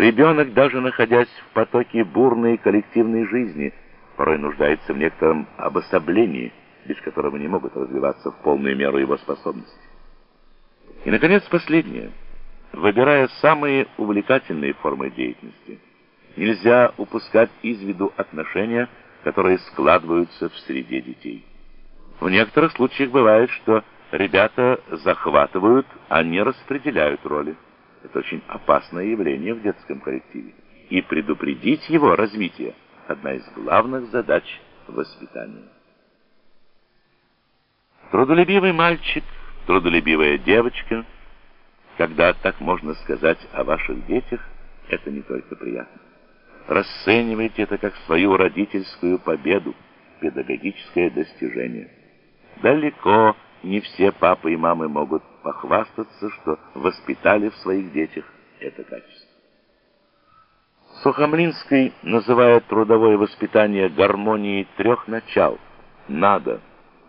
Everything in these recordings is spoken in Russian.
Ребенок, даже находясь в потоке бурной коллективной жизни, порой нуждается в некотором обособлении, без которого не могут развиваться в полную меру его способности. И, наконец, последнее. Выбирая самые увлекательные формы деятельности, нельзя упускать из виду отношения, которые складываются в среде детей. В некоторых случаях бывает, что ребята захватывают, а не распределяют роли. Это очень опасное явление в детском коллективе. И предупредить его развитие – одна из главных задач воспитания. Трудолюбивый мальчик, трудолюбивая девочка, когда так можно сказать о ваших детях, это не только приятно. Расценивайте это как свою родительскую победу, педагогическое достижение. Далеко не все папы и мамы могут похвастаться, что воспитали в своих детях это качество. Сухомлинский называет трудовое воспитание гармонией трех начал «надо»,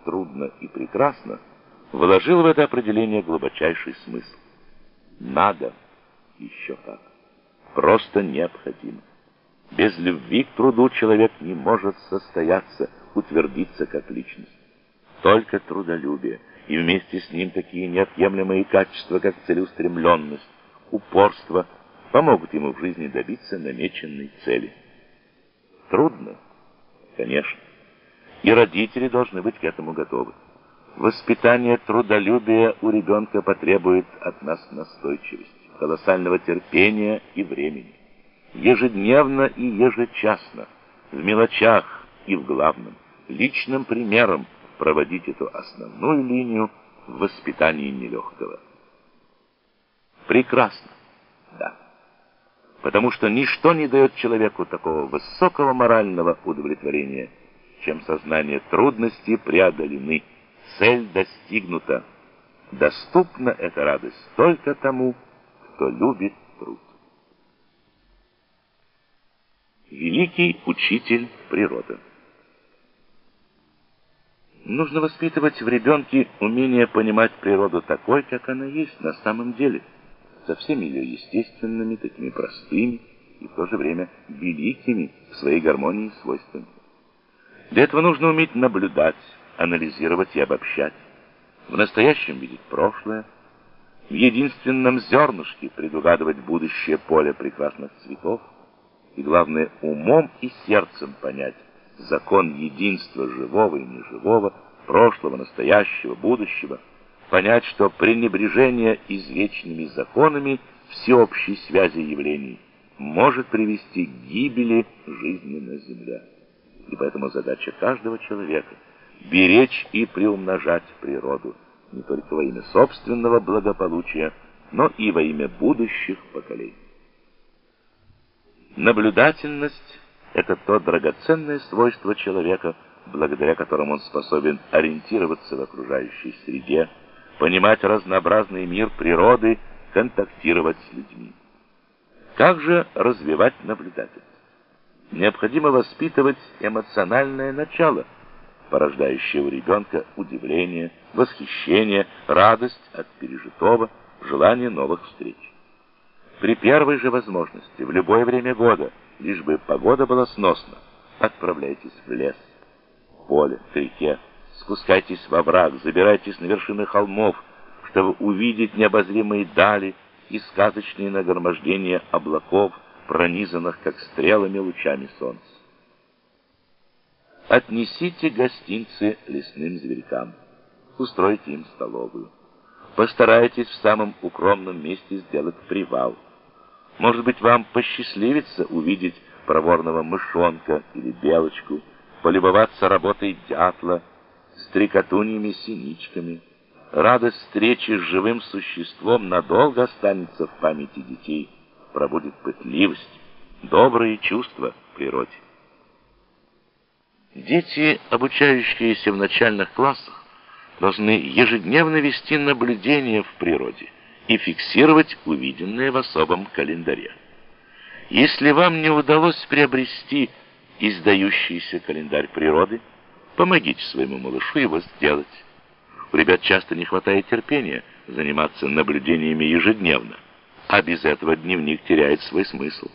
«трудно» и «прекрасно», вложил в это определение глубочайший смысл. «Надо» еще как. Просто необходимо. Без любви к труду человек не может состояться, утвердиться как личность. Только трудолюбие – и вместе с ним такие неотъемлемые качества, как целеустремленность, упорство, помогут ему в жизни добиться намеченной цели. Трудно? Конечно. И родители должны быть к этому готовы. Воспитание трудолюбия у ребенка потребует от нас настойчивости, колоссального терпения и времени. Ежедневно и ежечасно, в мелочах и в главном, личным примером, проводить эту основную линию в воспитании нелегкого. Прекрасно, да. Потому что ничто не дает человеку такого высокого морального удовлетворения, чем сознание трудностей преодолены, цель достигнута. Доступна эта радость только тому, кто любит труд. Великий учитель природы. Нужно воспитывать в ребенке умение понимать природу такой, как она есть на самом деле, со всеми ее естественными, такими простыми и в то же время великими в своей гармонии и свойствами. Для этого нужно уметь наблюдать, анализировать и обобщать, в настоящем видеть прошлое, в единственном зернышке предугадывать будущее поле прекрасных цветов и, главное, умом и сердцем понять, закон единства живого и неживого, прошлого, настоящего, будущего, понять, что пренебрежение извечными законами всеобщей связи явлений может привести к гибели жизни на земле. И поэтому задача каждого человека — беречь и приумножать природу, не только во имя собственного благополучия, но и во имя будущих поколений. Наблюдательность это то драгоценное свойство человека, благодаря которому он способен ориентироваться в окружающей среде, понимать разнообразный мир природы, контактировать с людьми. Как же развивать наблюдательность? Необходимо воспитывать эмоциональное начало, порождающее у ребенка удивление, восхищение, радость от пережитого, желание новых встреч. При первой же возможности, в любое время года, лишь бы погода была сносна, отправляйтесь в лес, в поле, к реке, спускайтесь во враг, забирайтесь на вершины холмов, чтобы увидеть необозримые дали и сказочные нагромождения облаков, пронизанных как стрелами лучами солнца. Отнесите гостинцы лесным зверькам, устройте им столовую. Постарайтесь в самом укромном месте сделать привал. Может быть, вам посчастливится увидеть проворного мышонка или белочку, полюбоваться работой дятла, стрекотуньями синичками. Радость встречи с живым существом надолго останется в памяти детей, пробудет пытливость, добрые чувства в природе. Дети, обучающиеся в начальных классах, должны ежедневно вести наблюдение в природе – и фиксировать увиденное в особом календаре. Если вам не удалось приобрести издающийся календарь природы, помогите своему малышу его сделать. У ребят часто не хватает терпения заниматься наблюдениями ежедневно. а без этого дневник теряет свой смысл.